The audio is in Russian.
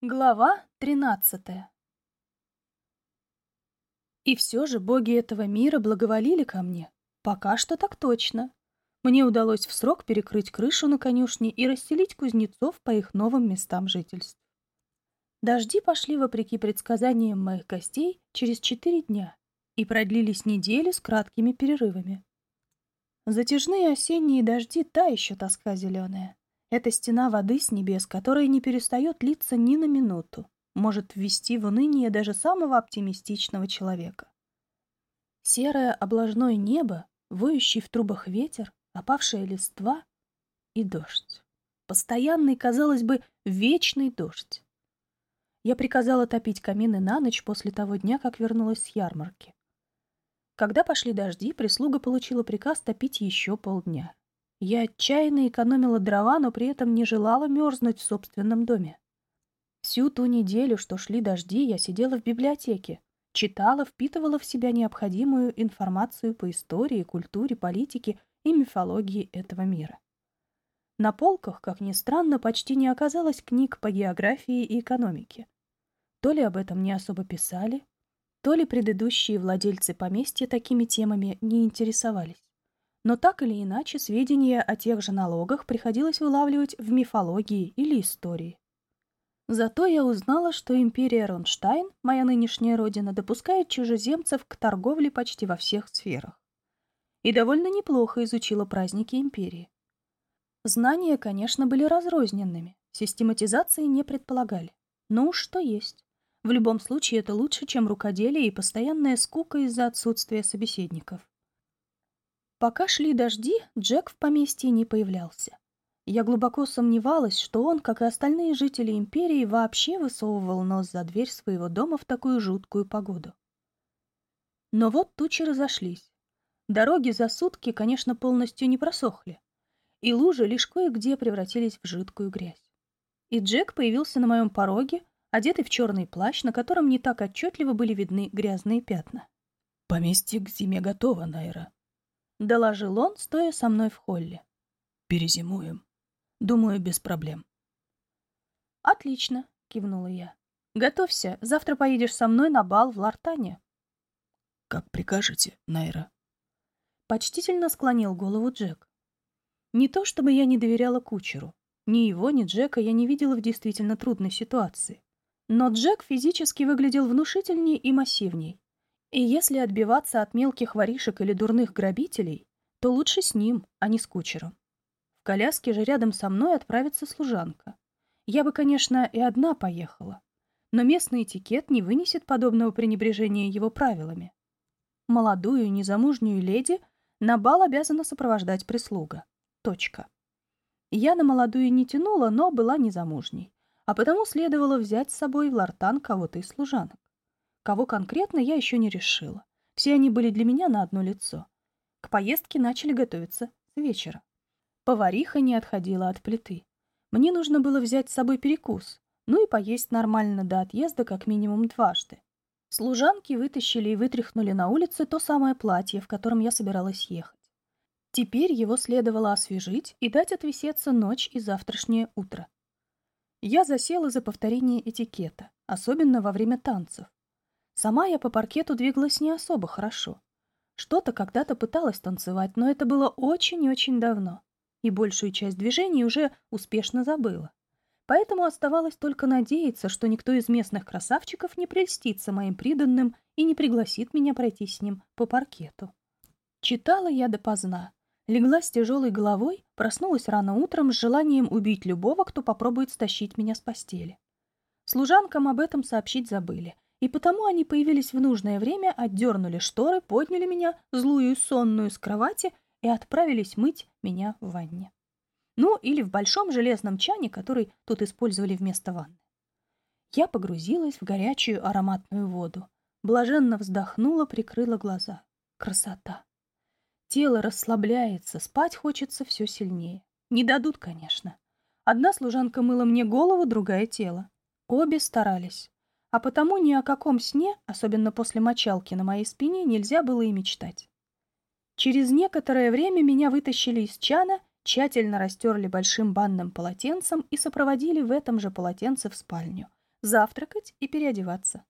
Глава тринадцатая И все же боги этого мира благоволили ко мне. Пока что так точно. Мне удалось в срок перекрыть крышу на конюшне и расселить кузнецов по их новым местам жительств. Дожди пошли вопреки предсказаниям моих гостей через четыре дня и продлились неделю с краткими перерывами. Затяжные осенние дожди — та еще тоска зеленая. Это стена воды с небес, которая не перестает литься ни на минуту, может ввести в уныние даже самого оптимистичного человека. Серое облажное небо, воющий в трубах ветер, опавшая листва и дождь. Постоянный, казалось бы, вечный дождь. Я приказала топить камины на ночь после того дня, как вернулась с ярмарки. Когда пошли дожди, прислуга получила приказ топить еще полдня. Я отчаянно экономила дрова, но при этом не желала мерзнуть в собственном доме. Всю ту неделю, что шли дожди, я сидела в библиотеке, читала, впитывала в себя необходимую информацию по истории, культуре, политике и мифологии этого мира. На полках, как ни странно, почти не оказалось книг по географии и экономике. То ли об этом не особо писали, то ли предыдущие владельцы поместья такими темами не интересовались. Но так или иначе, сведения о тех же налогах приходилось вылавливать в мифологии или истории. Зато я узнала, что империя Ронштайн, моя нынешняя родина, допускает чужеземцев к торговле почти во всех сферах. И довольно неплохо изучила праздники империи. Знания, конечно, были разрозненными, систематизации не предполагали. Но уж что есть. В любом случае это лучше, чем рукоделие и постоянная скука из-за отсутствия собеседников. Пока шли дожди, Джек в поместье не появлялся. Я глубоко сомневалась, что он, как и остальные жители империи, вообще высовывал нос за дверь своего дома в такую жуткую погоду. Но вот тучи разошлись. Дороги за сутки, конечно, полностью не просохли, и лужи лишь кое-где превратились в жидкую грязь. И Джек появился на моем пороге, одетый в черный плащ, на котором не так отчетливо были видны грязные пятна. «Поместье к зиме готово, Найра», — доложил он, стоя со мной в холле. «Перезимуем. Думаю, без проблем». «Отлично», — кивнула я. «Готовься, завтра поедешь со мной на бал в Лартане». «Как прикажете, Найра». Почтительно склонил голову Джек. Не то чтобы я не доверяла кучеру. Ни его, ни Джека я не видела в действительно трудной ситуации. Но Джек физически выглядел внушительнее и массивней, и если отбиваться от мелких воришек или дурных грабителей, то лучше с ним, а не с кучером. В коляске же рядом со мной отправится служанка. Я бы, конечно, и одна поехала, но местный этикет не вынесет подобного пренебрежения его правилами. Молодую незамужнюю леди на бал обязана сопровождать прислуга. Точка. Я на молодую не тянула, но была незамужней, а потому следовало взять с собой в лартан кого-то из служанок. Кого конкретно, я еще не решила. Все они были для меня на одно лицо. К поездке начали готовиться с вечера. Повариха не отходила от плиты. Мне нужно было взять с собой перекус, ну и поесть нормально до отъезда как минимум дважды. Служанки вытащили и вытряхнули на улице то самое платье, в котором я собиралась ехать. Теперь его следовало освежить и дать отвисеться ночь и завтрашнее утро. Я засела за повторение этикета, особенно во время танцев. Сама я по паркету двигалась не особо хорошо. Что-то когда-то пыталась танцевать, но это было очень-очень давно, и большую часть движений уже успешно забыла. Поэтому оставалось только надеяться, что никто из местных красавчиков не прельстится моим приданным и не пригласит меня пройти с ним по паркету. Читала я допоздна. Легла с тяжелой головой, проснулась рано утром с желанием убить любого, кто попробует стащить меня с постели. Служанкам об этом сообщить забыли — и потому они появились в нужное время, отдернули шторы, подняли меня, злую и сонную, с кровати и отправились мыть меня в ванне. Ну, или в большом железном чане, который тут использовали вместо ванны. Я погрузилась в горячую ароматную воду, блаженно вздохнула, прикрыла глаза. Красота! Тело расслабляется, спать хочется все сильнее. Не дадут, конечно. Одна служанка мыла мне голову, другая — тело. Обе старались а потому ни о каком сне, особенно после мочалки на моей спине, нельзя было и мечтать. Через некоторое время меня вытащили из чана, тщательно растерли большим банным полотенцем и сопроводили в этом же полотенце в спальню, завтракать и переодеваться.